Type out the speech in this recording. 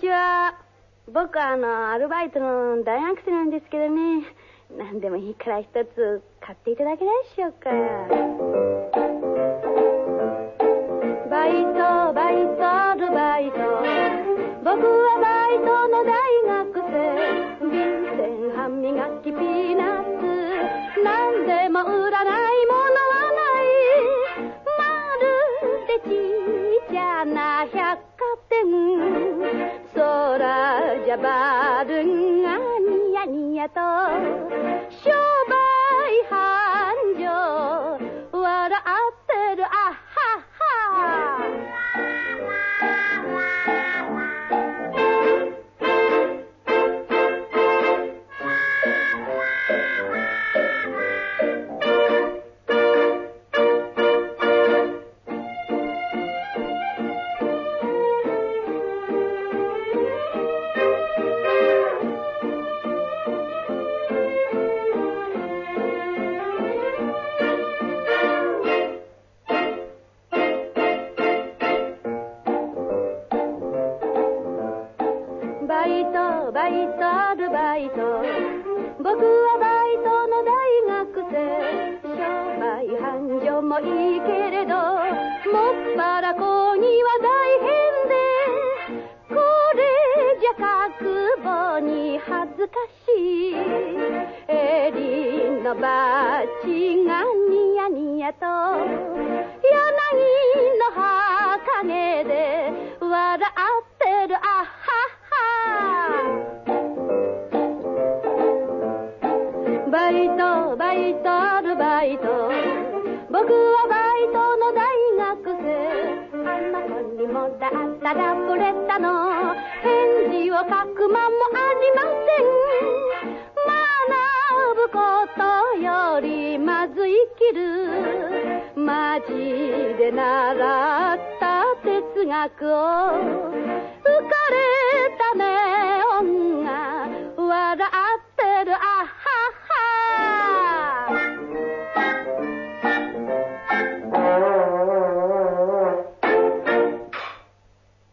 ちは。僕はあの、アルバイトの大学生なんですけどね。何でもいいから一つ買っていただけないでしょうか。バイト、バイト、アルバイト。僕はバイトの大学生。便箋、歯磨き、ピーナッツ。何でも売らない空じゃバルバイト、アルバイト。僕はバイトの大学生。商売繁盛もいいけれど、もっぱら子には大変で、これじゃ覚悟に恥ずかしい。襟のバッジがニヤニヤと、柳バイトバイトアルバイト。僕はバイトの大学生。あんな子にもらったらブれたの。返事を書く間もありません。学ぶことよりまず生きる。マジで習った哲学を。浮かれた目音が笑ってる。あ